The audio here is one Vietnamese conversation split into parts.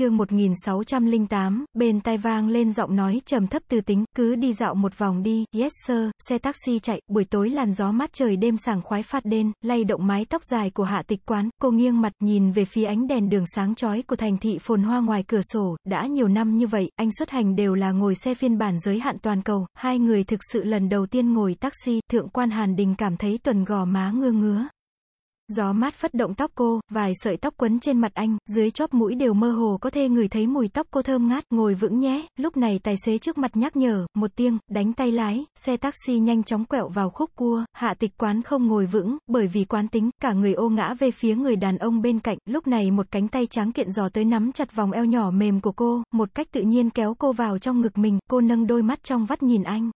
chương 1608, bên tai vang lên giọng nói trầm thấp từ tính, cứ đi dạo một vòng đi, yes sir, xe taxi chạy, buổi tối làn gió mát trời đêm sảng khoái phát đen, lay động mái tóc dài của hạ tịch quán, cô nghiêng mặt nhìn về phía ánh đèn đường sáng chói của thành thị phồn hoa ngoài cửa sổ, đã nhiều năm như vậy, anh xuất hành đều là ngồi xe phiên bản giới hạn toàn cầu, hai người thực sự lần đầu tiên ngồi taxi, thượng quan Hàn Đình cảm thấy tuần gò má ngơ ngứa. Gió mát phất động tóc cô, vài sợi tóc quấn trên mặt anh, dưới chóp mũi đều mơ hồ có thể ngửi thấy mùi tóc cô thơm ngát, ngồi vững nhé, lúc này tài xế trước mặt nhắc nhở, một tiếng, đánh tay lái, xe taxi nhanh chóng quẹo vào khúc cua, hạ tịch quán không ngồi vững, bởi vì quán tính, cả người ô ngã về phía người đàn ông bên cạnh, lúc này một cánh tay trắng kiện giò tới nắm chặt vòng eo nhỏ mềm của cô, một cách tự nhiên kéo cô vào trong ngực mình, cô nâng đôi mắt trong vắt nhìn anh.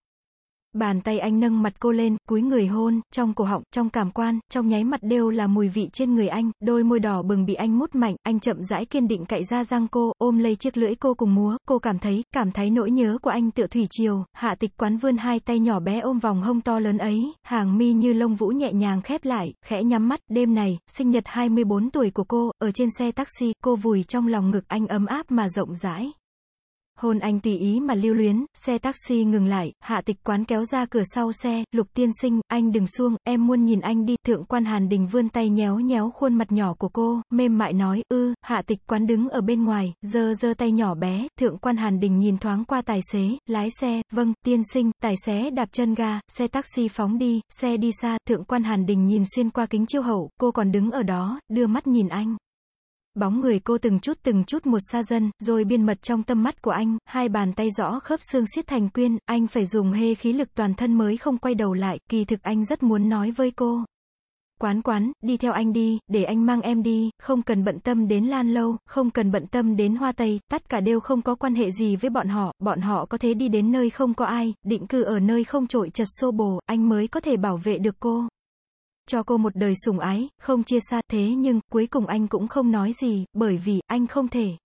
Bàn tay anh nâng mặt cô lên, cúi người hôn, trong cổ họng, trong cảm quan, trong nháy mặt đều là mùi vị trên người anh, đôi môi đỏ bừng bị anh mút mạnh, anh chậm rãi kiên định cậy ra răng cô, ôm lấy chiếc lưỡi cô cùng múa, cô cảm thấy, cảm thấy nỗi nhớ của anh tựa thủy triều, hạ tịch quán vươn hai tay nhỏ bé ôm vòng hông to lớn ấy, hàng mi như lông vũ nhẹ nhàng khép lại, khẽ nhắm mắt, đêm này, sinh nhật 24 tuổi của cô, ở trên xe taxi, cô vùi trong lòng ngực anh ấm áp mà rộng rãi. Hôn anh tùy ý mà lưu luyến, xe taxi ngừng lại, hạ tịch quán kéo ra cửa sau xe, lục tiên sinh, anh đừng xuông, em muốn nhìn anh đi, thượng quan hàn đình vươn tay nhéo nhéo khuôn mặt nhỏ của cô, mềm mại nói, ư, hạ tịch quán đứng ở bên ngoài, giơ giơ tay nhỏ bé, thượng quan hàn đình nhìn thoáng qua tài xế, lái xe, vâng, tiên sinh, tài xế đạp chân ga, xe taxi phóng đi, xe đi xa, thượng quan hàn đình nhìn xuyên qua kính chiêu hậu, cô còn đứng ở đó, đưa mắt nhìn anh. Bóng người cô từng chút từng chút một xa dần rồi biên mật trong tâm mắt của anh, hai bàn tay rõ khớp xương siết thành quyên, anh phải dùng hê khí lực toàn thân mới không quay đầu lại, kỳ thực anh rất muốn nói với cô. Quán quán, đi theo anh đi, để anh mang em đi, không cần bận tâm đến Lan Lâu, không cần bận tâm đến Hoa Tây, tất cả đều không có quan hệ gì với bọn họ, bọn họ có thể đi đến nơi không có ai, định cư ở nơi không trội chật xô bồ, anh mới có thể bảo vệ được cô cho cô một đời sủng ái, không chia xa, thế nhưng, cuối cùng anh cũng không nói gì, bởi vì, anh không thể.